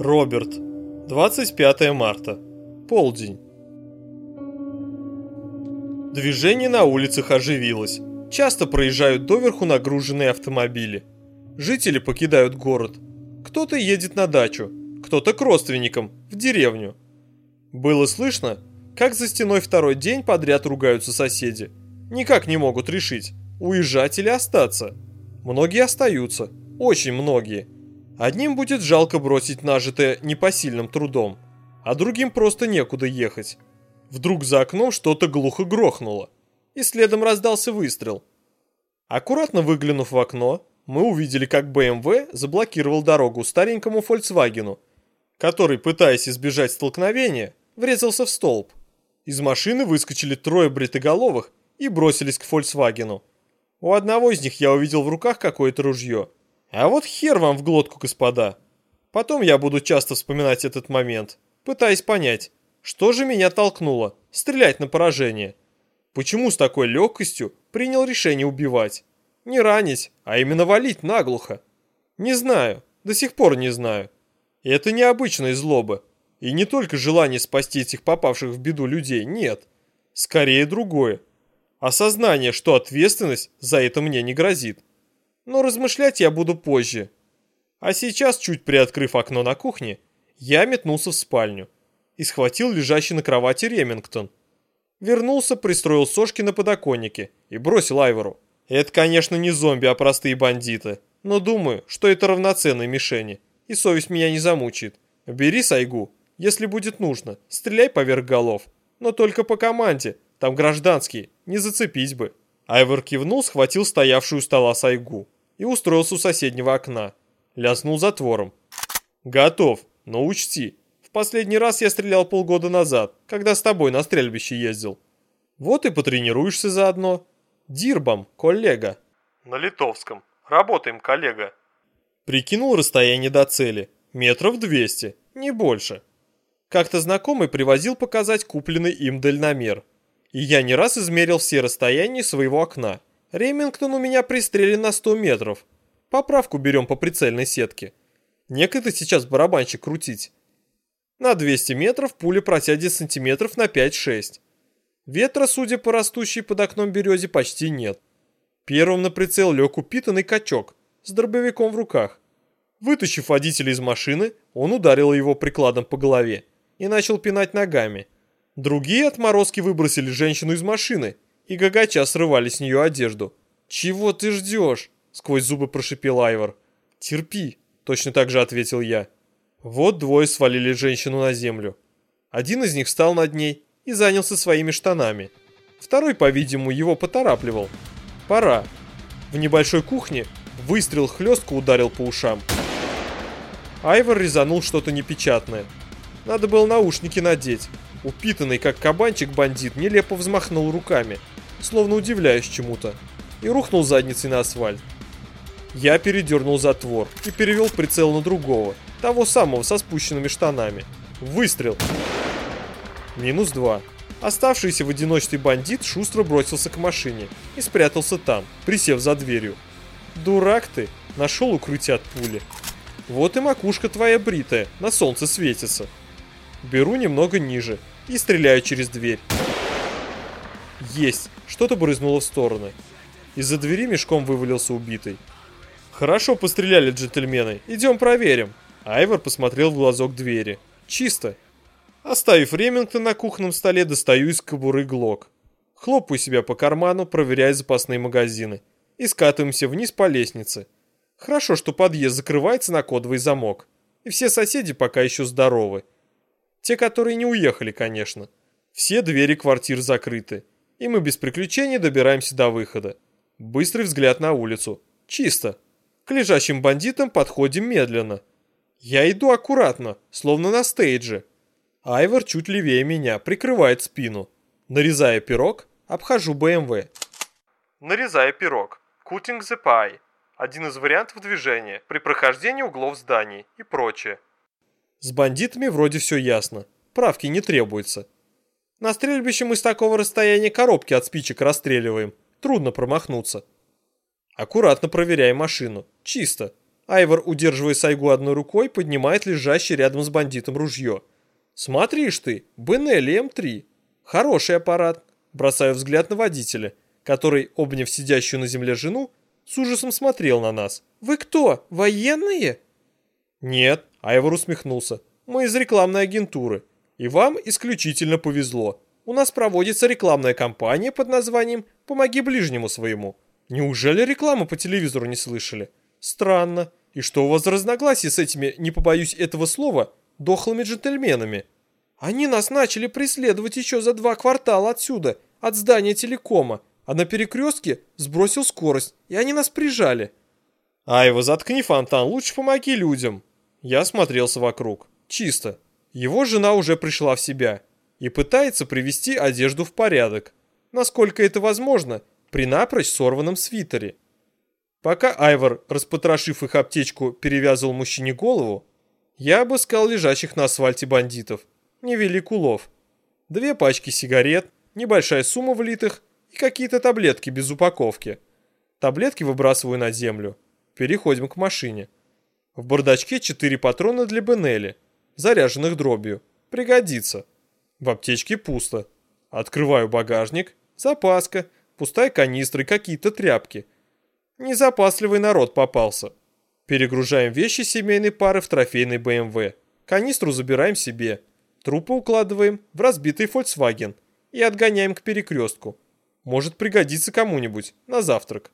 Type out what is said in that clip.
Роберт. 25 марта. Полдень. Движение на улицах оживилось. Часто проезжают доверху нагруженные автомобили. Жители покидают город. Кто-то едет на дачу, кто-то к родственникам, в деревню. Было слышно, как за стеной второй день подряд ругаются соседи. Никак не могут решить, уезжать или остаться. Многие остаются, очень многие. Одним будет жалко бросить нажитое непосильным трудом, а другим просто некуда ехать. Вдруг за окном что-то глухо грохнуло, и следом раздался выстрел. Аккуратно выглянув в окно, мы увидели, как БМВ заблокировал дорогу старенькому Фольксвагену, который, пытаясь избежать столкновения, врезался в столб. Из машины выскочили трое бритоголовых и бросились к Фольксвагену. У одного из них я увидел в руках какое-то ружье – а вот хер вам в глотку, господа. Потом я буду часто вспоминать этот момент, пытаясь понять, что же меня толкнуло стрелять на поражение. Почему с такой легкостью принял решение убивать? Не ранить, а именно валить наглухо. Не знаю, до сих пор не знаю. Это необычная злоба. И не только желание спасти этих попавших в беду людей, нет. Скорее другое. Осознание, что ответственность за это мне не грозит но размышлять я буду позже. А сейчас, чуть приоткрыв окно на кухне, я метнулся в спальню и схватил лежащий на кровати Ремингтон. Вернулся, пристроил сошки на подоконнике и бросил Айвору. Это, конечно, не зомби, а простые бандиты, но думаю, что это равноценные мишени, и совесть меня не замучает. Бери сайгу, если будет нужно, стреляй поверх голов, но только по команде, там гражданские, не зацепить бы. Айвор кивнул, схватил стоявшую у стола сайгу и устроился у соседнего окна. Ляснул затвором. «Готов, но учти, в последний раз я стрелял полгода назад, когда с тобой на стрельбище ездил. Вот и потренируешься заодно. Дирбом, коллега». «На литовском. Работаем, коллега». Прикинул расстояние до цели. Метров двести, не больше. Как-то знакомый привозил показать купленный им дальномер. И я не раз измерил все расстояния своего окна. Ремингтон у меня пристрелен на 100 метров. Поправку берем по прицельной сетке. Некогда сейчас барабанщик крутить. На 200 метров пуля протянет сантиметров на 5-6. Ветра, судя по растущей под окном березе, почти нет. Первым на прицел лег упитанный качок с дробовиком в руках. Вытащив водителя из машины, он ударил его прикладом по голове и начал пинать ногами. Другие отморозки выбросили женщину из машины и гагача срывали с нее одежду. «Чего ты ждешь?» — сквозь зубы прошипел Айвор. «Терпи», — точно так же ответил я. Вот двое свалили женщину на землю. Один из них встал над ней и занялся своими штанами. Второй, по-видимому, его поторапливал. «Пора». В небольшой кухне выстрел хлестко ударил по ушам. Айвор резанул что-то непечатное. Надо было наушники надеть. Упитанный, как кабанчик, бандит нелепо взмахнул руками – словно удивляясь чему-то, и рухнул задницей на асфальт. Я передернул затвор и перевел прицел на другого, того самого со спущенными штанами. Выстрел. Минус два. Оставшийся в одиночестве бандит шустро бросился к машине и спрятался там, присев за дверью. Дурак ты, нашел укрытие от пули. Вот и макушка твоя бритая, на солнце светится. Беру немного ниже и стреляю через дверь. Есть! Что-то брызнуло в стороны. Из-за двери мешком вывалился убитый. «Хорошо постреляли, джентльмены. Идем проверим». Айвор посмотрел в глазок двери. «Чисто». Оставив Ремингтон на кухонном столе, достаю из кобуры глок. Хлопаю себя по карману, проверяя запасные магазины. И скатываемся вниз по лестнице. Хорошо, что подъезд закрывается на кодовый замок. И все соседи пока еще здоровы. Те, которые не уехали, конечно. Все двери квартир закрыты и мы без приключений добираемся до выхода. Быстрый взгляд на улицу. Чисто. К лежащим бандитам подходим медленно. Я иду аккуратно, словно на стейдже. Айвор чуть левее меня, прикрывает спину. Нарезая пирог, обхожу БМВ. Нарезая пирог. Cutting the pie. Один из вариантов движения при прохождении углов зданий и прочее. С бандитами вроде все ясно. Правки не требуется. На стрельбище мы с такого расстояния коробки от спичек расстреливаем. Трудно промахнуться. Аккуратно проверяй машину. Чисто. Айвор, удерживая Сайгу одной рукой, поднимает лежащее рядом с бандитом ружье. «Смотришь ты, Бенелли М3. Хороший аппарат». Бросаю взгляд на водителя, который, обняв сидящую на земле жену, с ужасом смотрел на нас. «Вы кто, военные?» «Нет», — Айвор усмехнулся. «Мы из рекламной агентуры. И вам исключительно повезло. У нас проводится рекламная кампания под названием «Помоги ближнему своему». Неужели рекламу по телевизору не слышали? Странно. И что у вас за разногласия с этими, не побоюсь этого слова, дохлыми джентльменами? Они нас начали преследовать еще за два квартала отсюда, от здания телекома, а на перекрестке сбросил скорость, и они нас прижали. Айва, заткни фонтан, лучше помоги людям. Я смотрелся вокруг. Чисто. Его жена уже пришла в себя и пытается привести одежду в порядок. Насколько это возможно, при напрочь сорванном свитере. Пока Айвор, распотрошив их аптечку, перевязывал мужчине голову, я обыскал лежащих на асфальте бандитов. Невелик улов. Две пачки сигарет, небольшая сумма влитых и какие-то таблетки без упаковки. Таблетки выбрасываю на землю. Переходим к машине. В бардачке четыре патрона для Бенелли, заряженных дробью. Пригодится. В аптечке пусто. Открываю багажник. Запаска, пустая канистра и какие-то тряпки – Незапасливый народ попался. Перегружаем вещи семейной пары в трофейный БМВ. Канистру забираем себе. Трупы укладываем в разбитый Volkswagen и отгоняем к перекрестку. Может пригодиться кому-нибудь на завтрак.